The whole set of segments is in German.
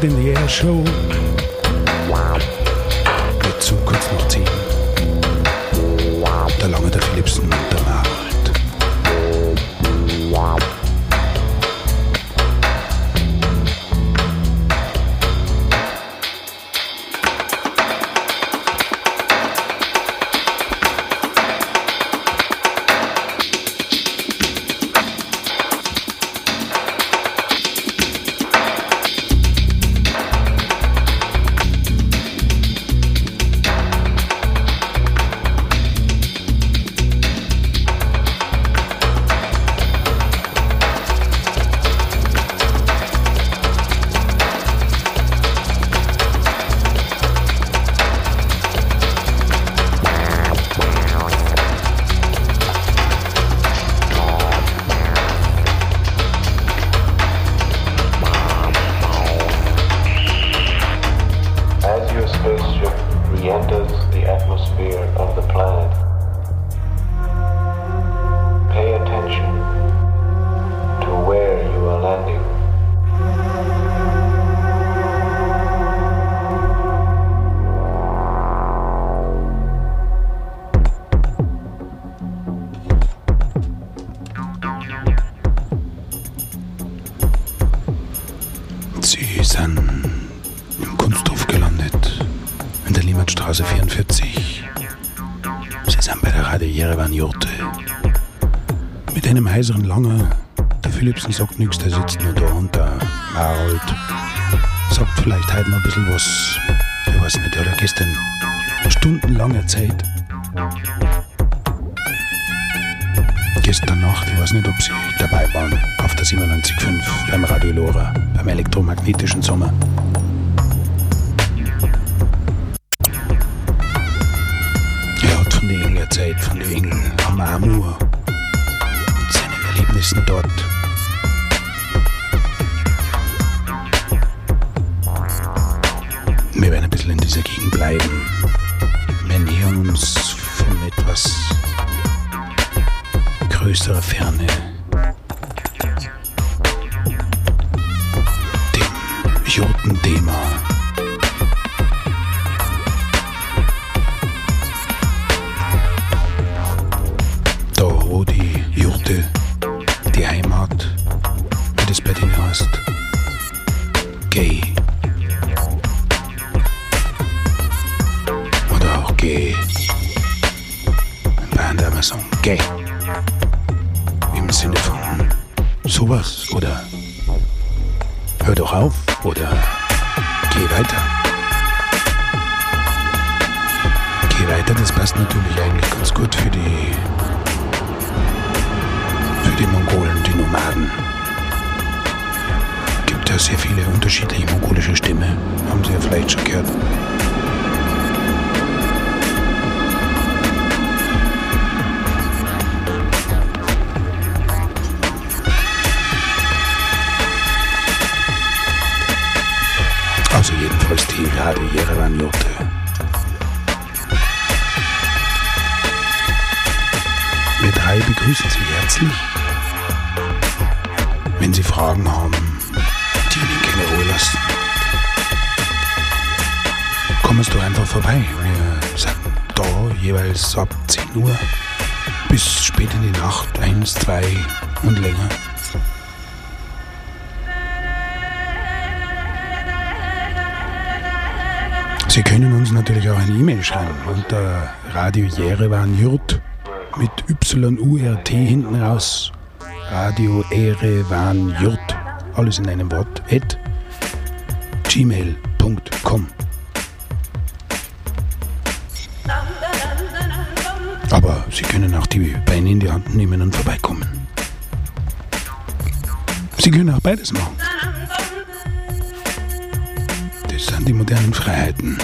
head in the air show. Bisschen was. Ich weiß nicht, der hat gestern stundenlange Zeit. Gestern Nacht, ich weiß nicht, ob sie dabei waren, auf der 97.5 beim Radio Lora, beim elektromagnetischen Sommer. Er hat von der Engel erzählt, von den Engeln am Amur Erlebnissen dort. In dieser Gegend bleiben. Wir nähern uns von etwas größerer Ferne. Gay. Im Sinne von Sowas oder hör doch auf oder geh weiter. Geh weiter, das passt natürlich eigentlich ganz gut für die für die Mongolen, die Nomaden. Gibt ja sehr viele unterschiedliche mongolische Stämme, haben Sie ja vielleicht schon gehört. Radio Jerewan Jurte. Wir drei begrüßen Sie herzlich. Wenn Sie Fragen haben, die Ihnen keine Ruhe lassen, Sie doch einfach vorbei. Wir sind da jeweils ab 10 Uhr bis spät in die Nacht, 1, 2 und länger. Sie können uns natürlich auch eine E-Mail schreiben unter Radio Jerewan Jurt mit Y-U-R-T hinten raus. Radio Erevan Jurt. Alles in einem Wort. At gmail.com. Aber Sie können auch die Beine in die Hand nehmen und vorbeikommen. Sie können auch beides machen. Das sind die modernen Freiheiten.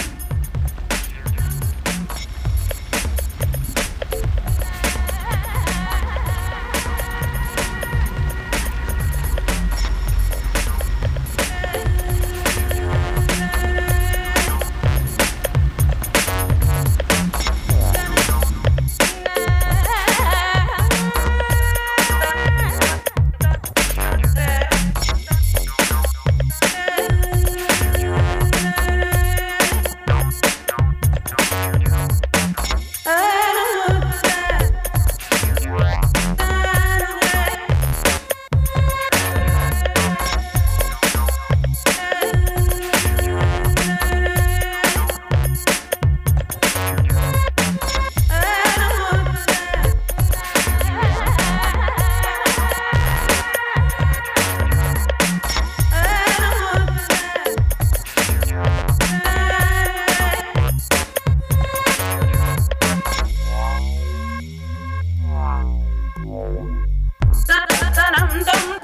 Dum dum dum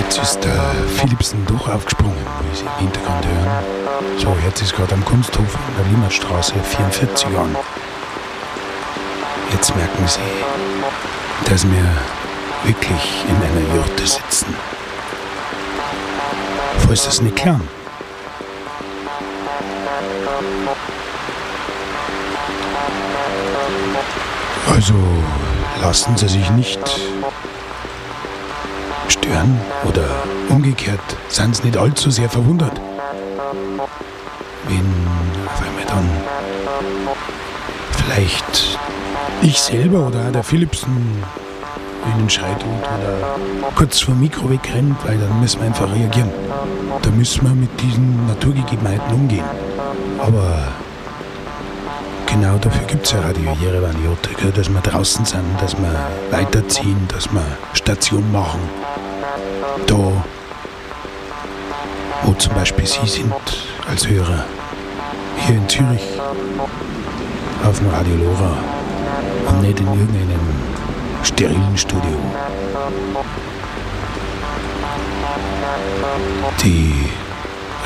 Jetzt ist äh, der Philipsen doch aufgesprungen, wie Sie im Hintergrund hören. So, jetzt ist gerade am Kunsthof in der Limmerstraße 44 an. Jetzt merken Sie, dass wir wirklich in einer Jurte sitzen. Falls das nicht klar. Also lassen Sie sich nicht stören oder umgekehrt, seien Sie nicht allzu sehr verwundert, wenn auf einmal dann vielleicht ich selber oder auch der Philipsen einen Schrei tut oder kurz vor Mikro wegrennt, weil dann müssen wir einfach reagieren. Da müssen wir mit diesen Naturgegebenheiten umgehen. Aber genau dafür gibt es ja Radio Jerewan dass wir draußen sind, dass wir weiterziehen, dass wir Station machen. Da, wo zum Beispiel Sie sind als Hörer, hier in Zürich, auf dem Radio Lora und nicht in irgendeinem sterilen Studio. Die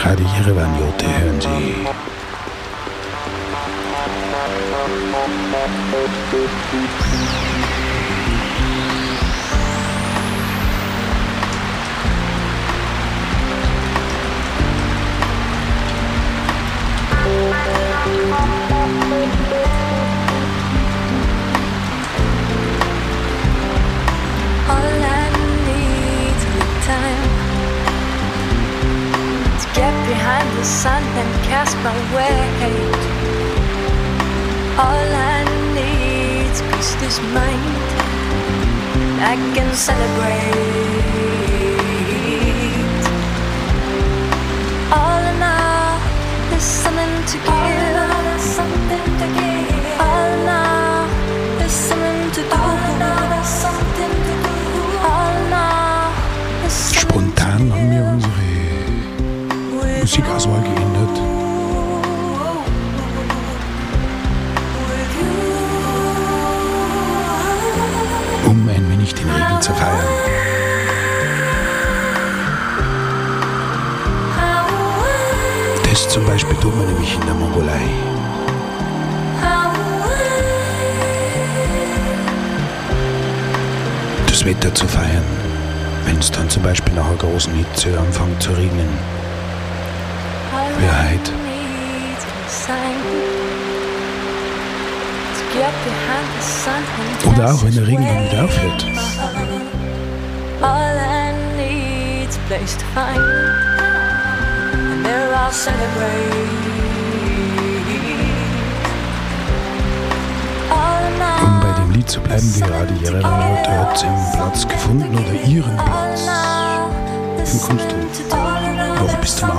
Radio Jerewan Jote hören Sie. All celebrate. Wetter zu feiern, wenn es dann zum Beispiel nach einer großen Hitze anfängt zu regnen. Wer heit? Oder auch wenn der Regen dann wieder aufhört. All zu bleiben, die Radio Jerewan heute hat ihren Platz gefunden oder ihren Platz im Kunsthof. Noch bis zum 28.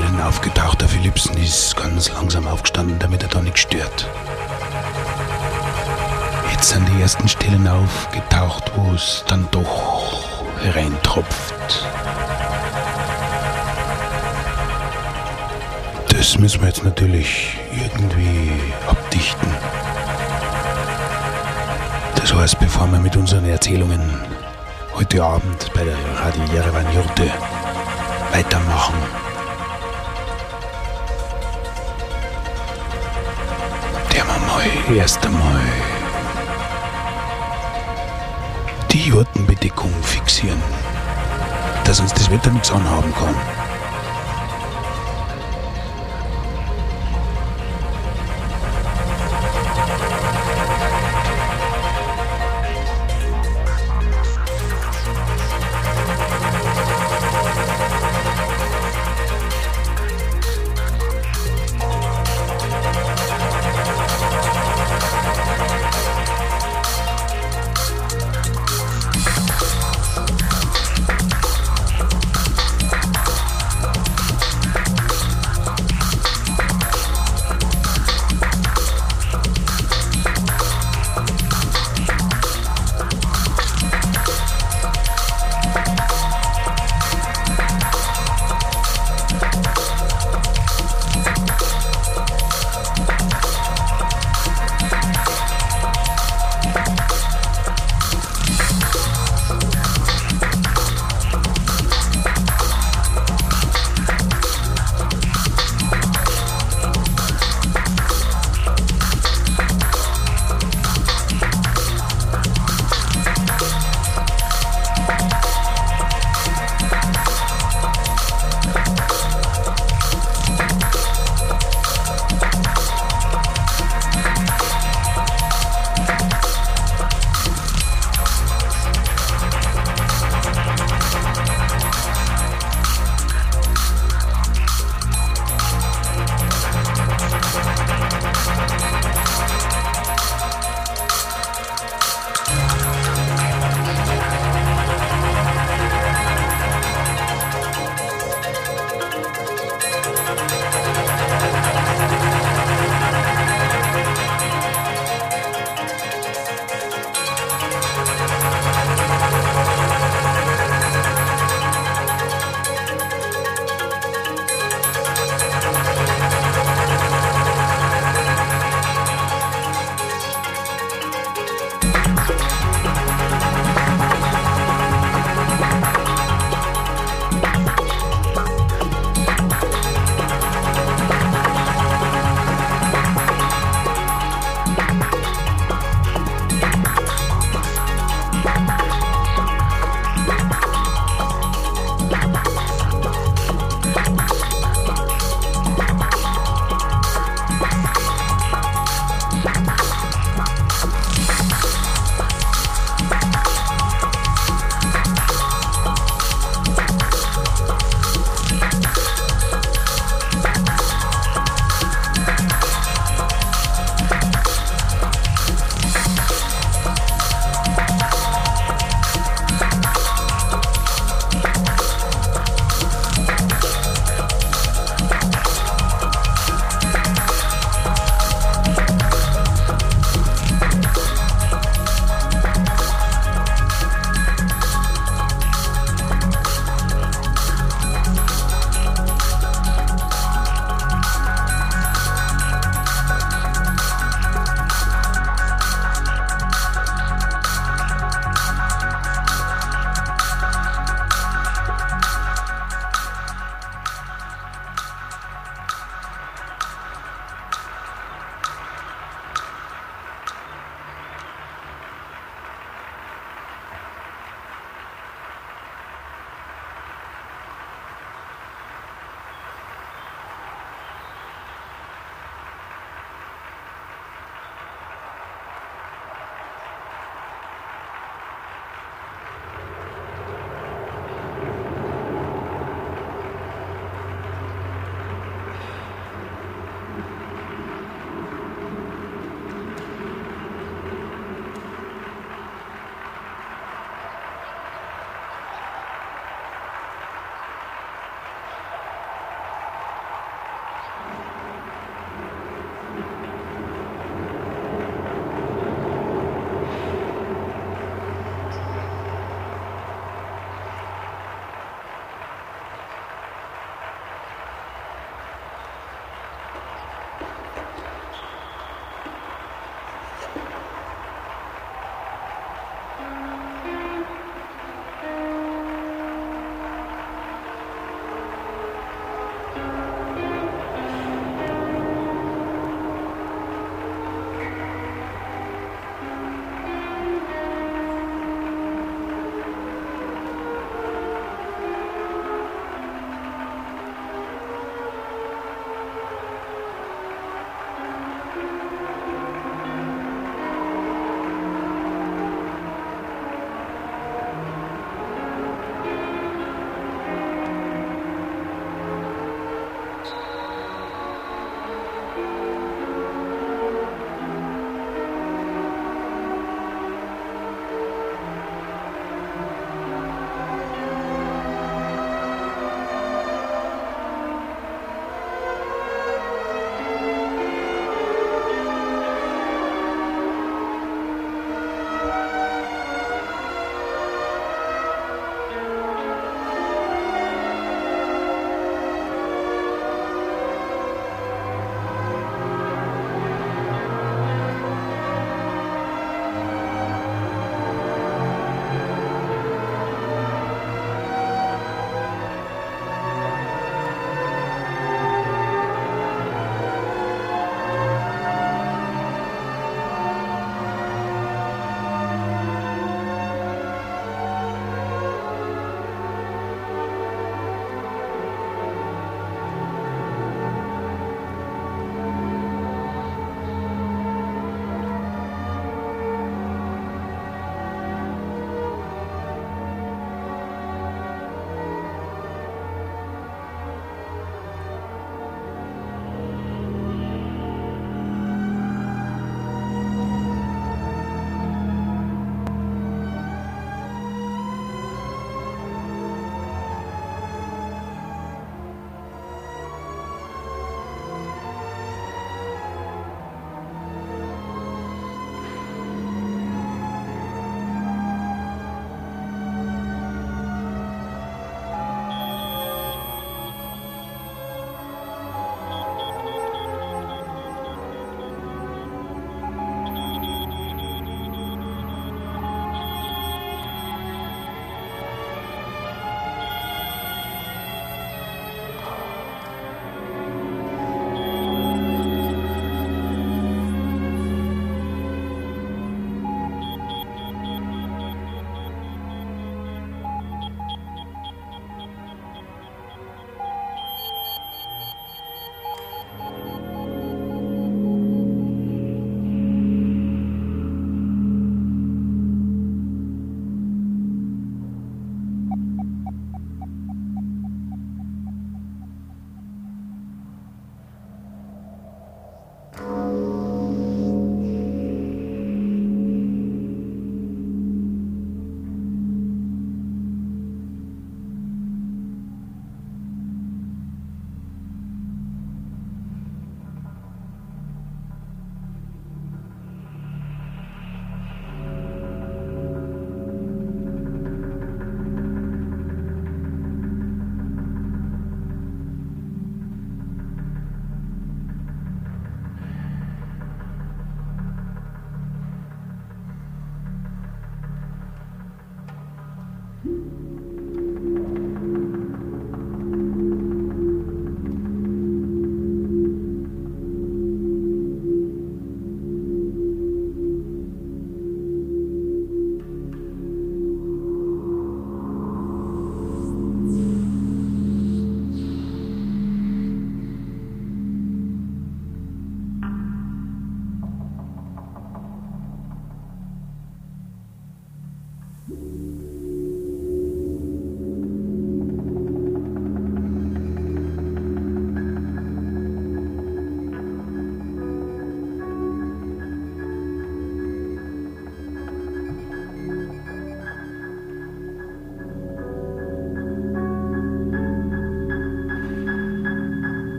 Stellen aufgetaucht. Der Philipsen ist ganz langsam aufgestanden, damit er da nicht stört. Jetzt sind die ersten Stellen aufgetaucht, wo es dann doch hereintropft. Das müssen wir jetzt natürlich irgendwie abdichten. Das heißt, bevor wir mit unseren Erzählungen heute Abend bei der Radio Jerewan Jurte weitermachen, erst einmal die Jurtenbedeckung fixieren, dass uns das Wetter nichts anhaben kann.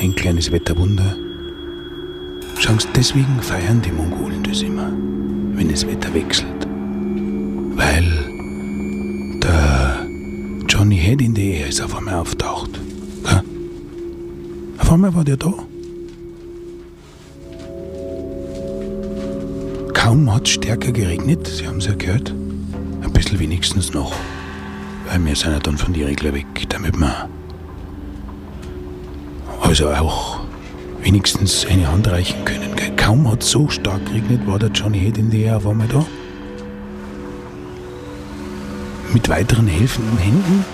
Ein kleines Wetterwunder. Schaust, deswegen feiern die Mongolen das immer, wenn das Wetter wechselt. Weil der Johnny Head in der Ehe ist auf einmal auftaucht. Ja? Auf einmal war der da. Kaum hat es stärker geregnet, Sie haben es ja gehört. Ein bisschen wenigstens noch. Weil wir sind ja dann von die Regler weg, damit wir also auch wenigstens eine Hand reichen können. Gell? Kaum hat es so stark geregnet, war der Johnny Head in der auf einmal da. Mit weiteren helfenden Händen.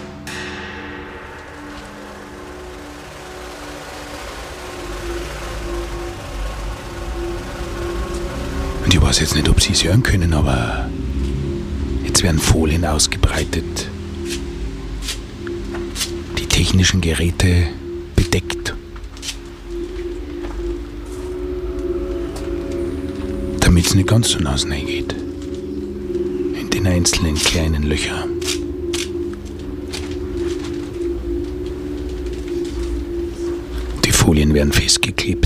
Und ich weiß jetzt nicht, ob Sie es hören können, aber jetzt werden Folien ausgebreitet. Die technischen Geräte bedeckt. Nicht ganz so nass geht. In den einzelnen kleinen Löchern. Die Folien werden festgeklebt.